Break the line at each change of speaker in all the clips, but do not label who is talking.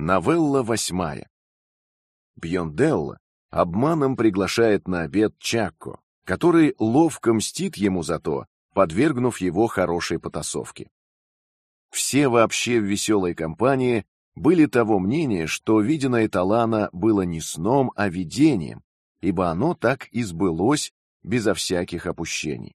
Новелла восьмая. Бьонделла обманом приглашает на обед Чакко, который ловко мстит ему за то, подвергнув его хорошей потасовке. Все вообще в веселой компании были того мнения, что виденное Талана было не сном, а видением, ибо оно так и сбылось безо всяких опущений.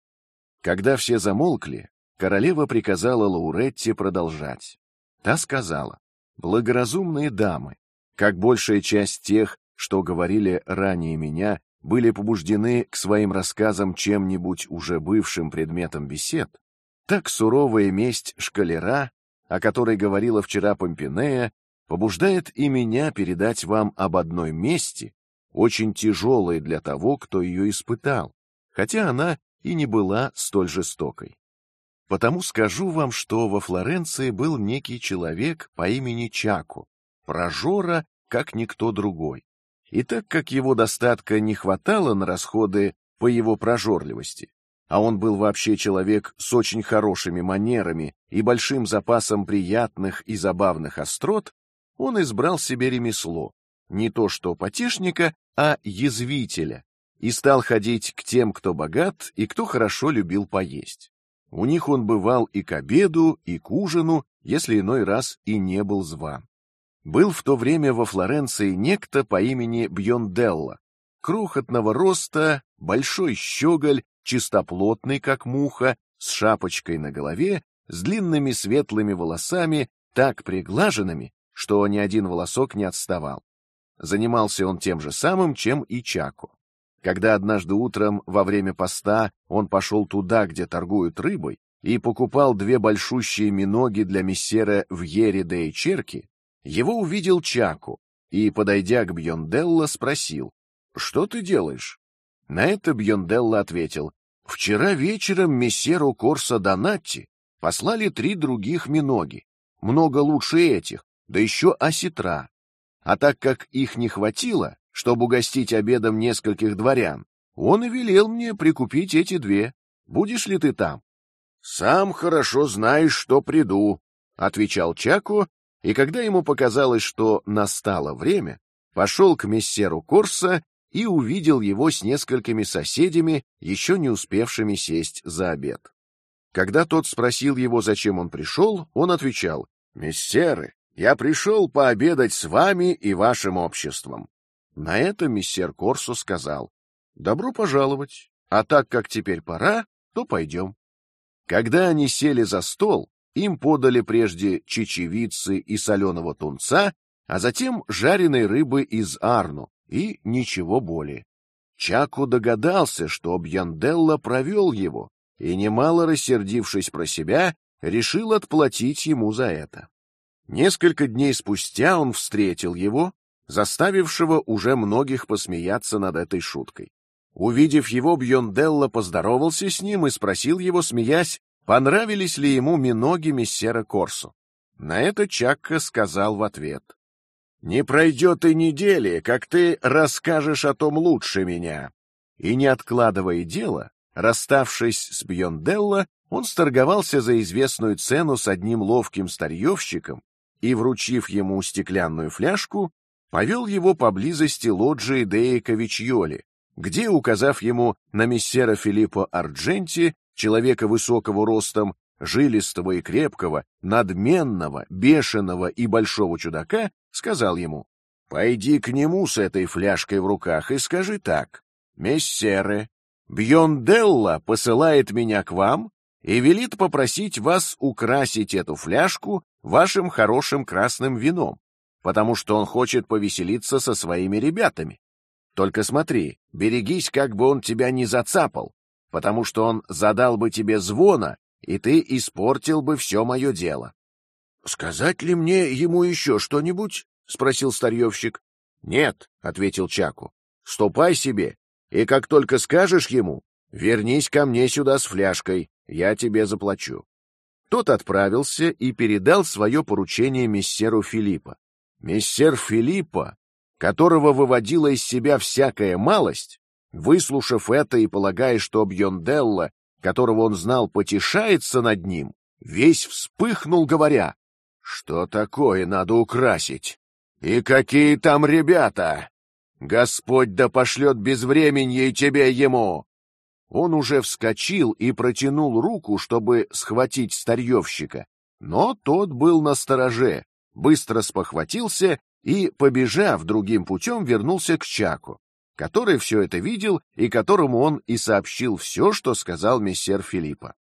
Когда все замолкли, королева приказала Лауретте продолжать. Та сказала: Благоразумные дамы, как большая часть тех, что говорили ранее меня, были побуждены к своим рассказам чем-нибудь уже бывшим предметом бесед, так суровая месть шкалера, о которой говорила вчера Помпинея, побуждает и меня передать вам об одной мести, очень тяжелой для того, кто ее испытал, хотя она и не была столь жестокой. Потому скажу вам, что во Флоренции был некий человек по имени Чаку, прожора, как никто другой. И так как его достатка не хватало на расходы по его прожорливости, а он был вообще человек с очень хорошими манерами и большим запасом приятных и забавных острот, он избрал себе ремесло, не то что потешника, а язвителя, и стал ходить к тем, кто богат и кто хорошо любил поесть. У них он бывал и к обеду, и к ужину, если иной раз и не был зван. Был в то время во Флоренции некто по имени Бьонделла, крохотного роста, большой щеголь, чистоплотный как муха, с шапочкой на голове, с длинными светлыми волосами, так приглаженными, что ни один волосок не отставал. Занимался он тем же самым, чем и Чако. Когда однажды утром во время поста он пошел туда, где торгуют рыбой, и покупал две большущие миноги для мессера в Ере де Черки, его увидел Чаку и, подойдя к Бьонделло, спросил: "Что ты делаешь?" На это Бьонделло ответил: "Вчера вечером мессеру Корса Донатти послали три других миноги, много лучше этих, да еще осетра. А так как их не хватило, чтобы угостить обедом нескольких дворян, он и велел мне прикупить эти две. Будешь ли ты там? Сам хорошо знаешь, что приду, отвечал Чако, и когда ему показалось, что настало время, пошел к мессеру Корса и увидел его с несколькими соседями, еще не успевшими сесть за обед. Когда тот спросил его, зачем он пришел, он отвечал: "Мессеры, я пришел пообедать с вами и вашим обществом. На это мессер Корсо сказал: "Добро пожаловать. А так как теперь пора, то пойдем". Когда они сели за стол, им подали прежде чечевицы и соленого тунца, а затем жареной рыбы из арну и ничего более. Чаку догадался, что Бьянделла провел его, и немало рассердившись про себя, решил отплатить ему за это. Несколько дней спустя он встретил его заставившего уже многих посмеяться над этой шуткой. Увидев его, Бьонделло поздоровался с ним и спросил его, смеясь, понравились ли ему миноги мессера Корсо. На это Чакка сказал в ответ: "Не пройдет и недели, как ты расскажешь о том лучше меня". И не откладывая дело, расставшись с Бьонделло, он сторговался за известную цену с одним ловким старьевщиком и, вручив ему стеклянную фляжку, повел его поблизости лоджии Деи Кавичьоли, где, указав ему на мессера Филиппо Ардженти, человека высокого ростом, жилистого и крепкого, надменного, бешеного и большого чудака, сказал ему: "Пойди к нему с этой фляжкой в руках и скажи так: мессеры, Бьонделла посылает меня к вам и велит попросить вас украсить эту фляжку вашим хорошим красным вином, потому что он хочет повеселиться со своими ребятами. Только смотри, берегись, как бы он тебя не зацапал, потому что он задал бы тебе звона, и ты испортил бы все мое дело. — Сказать ли мне ему еще что-нибудь? — спросил старьевщик. — Нет, — ответил Чаку. — Ступай себе, и как только скажешь ему, вернись ко мне сюда с фляжкой, я тебе заплачу. Тот отправился и передал свое поручение мессеру Филиппа. Мессер Филиппо, которого выводила из себя всякая малость, выслушав это и полагая, что Бьонделла, которого он знал, потешается над ним, весь вспыхнул, говоря: "Что такое надо украсить? И какие там ребята! Господь да пошлет безвременье тебе ему!» Он уже вскочил и протянул руку, чтобы схватить старьевщика, но тот был на стороже, быстро спохватился и, побежав другим путем, вернулся к Чаку, который все это видел и которому он и сообщил все, что сказал мессер Филиппа.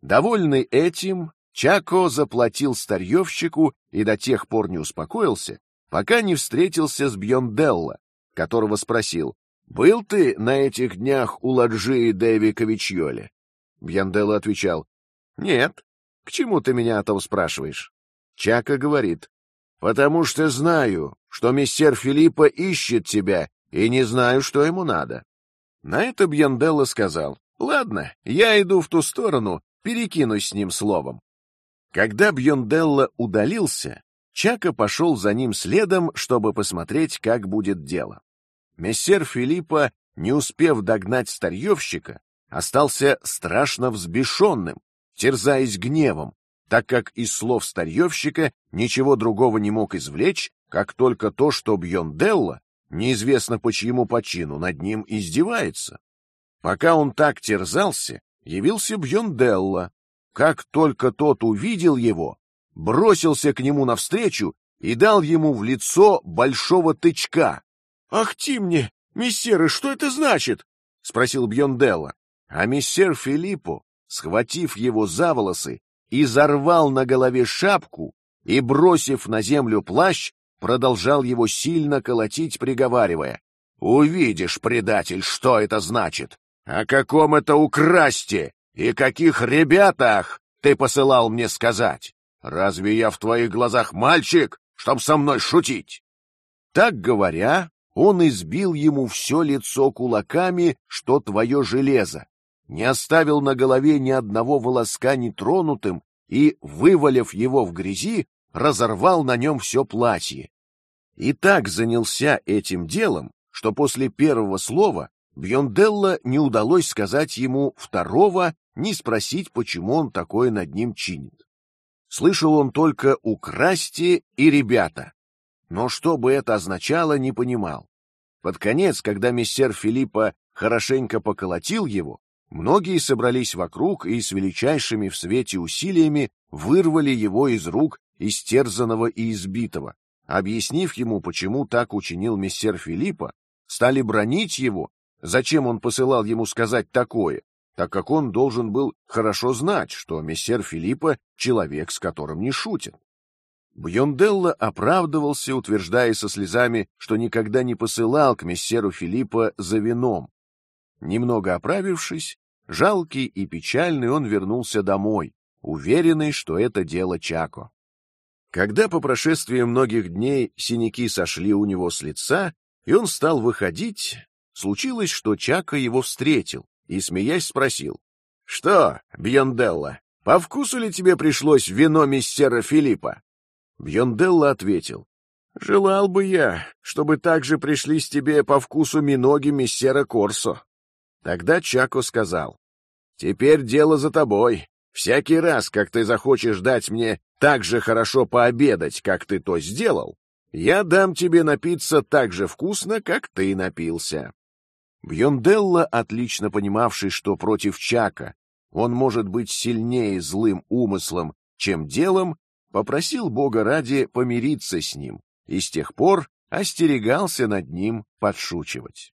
Довольный этим, Чако заплатил старьевщику и до тех пор не успокоился, пока не встретился с Бьонделло, которого спросил: "Был ты на этих днях у Ладжи Дэви Ковичьоли?" Бьонделло отвечал: "Нет. К чему ты меня о том спрашиваешь?" Чака говорит: "Потому что знаю, что мистер Филиппа ищет тебя, и не знаю, что ему надо." На это Бьонделло сказал: "Ладно, я иду в ту сторону, перекинусь с ним словом." Когда Бьонделло удалился, Чака пошел за ним следом, чтобы посмотреть, как будет дело. Мессер Филиппа, не успев догнать старьевщика, остался страшно взбешенным, терзаясь гневом, так как из слов старьевщика ничего другого не мог извлечь, как только то, что Бьонделло, неизвестно по чьему почину, над ним издевается. Пока он так терзался, явился Бьонделло, как только тот увидел его, бросился к нему навстречу и дал ему в лицо большого тычка. Ах ты мне, мессеры, что это значит? – спросил Бьонделла. А мессер Филиппо, схватив его за волосы, изорвал на голове шапку и, бросив на землю плащ, продолжал его сильно колотить, приговаривая: "Увидишь, предатель, что это значит? О каком это украсти и каких ребятах ты посылал мне сказать? Разве я в твоих глазах мальчик, чтоб со мной шутить? Так говоря, он избил ему все лицо кулаками, что твое железо, не оставил на голове ни одного волоска нетронутым и, вывалив его в грязи, разорвал на нем все платье. И так занялся этим делом, что после первого слова Бьонделла не удалось сказать ему второго ни спросить, почему он такое над ним чинит. Слышал он только «украсьте» и «ребята», но что бы это означало, не понимал. Под конец, когда мессер Филиппа хорошенько поколотил его, многие собрались вокруг и с величайшими в свете усилиями вырвали его из рук истерзанного и избитого. Объяснив ему, почему так учинил мессер Филиппа, стали бронить его Зачем он посылал ему сказать такое, так как он должен был хорошо знать, что мессер Филиппа человек, с которым не шутят. Бьонделло оправдывался, утверждая со слезами, что никогда не посылал к мессеру Филиппа за вином. Немного оправившись, жалкий и печальный, он вернулся домой, уверенный, что это дело Чако. Когда по прошествии многих дней синяки сошли у него с лица, и он стал выходить, Случилось, что Чака его встретил и, смеясь, спросил: "Что, Бьонделла, по вкусу ли тебе пришлось вино мистера Филиппа?" Бьонделла ответил: "Желал бы я, чтобы также пришлись тебе по вкусу миноги мистера Корсо." Тогда Чако сказал: "Теперь дело за тобой. Всякий раз, как ты захочешь дать мне так же хорошо пообедать, как ты то сделал, я дам тебе напиться так же вкусно, как ты напился. Бьонделла, отлично понимавший, что против Чака он может быть сильнее злым умыслом, чем делом, попросил Бога ради помириться с ним и с тех пор остерегался над ним подшучивать.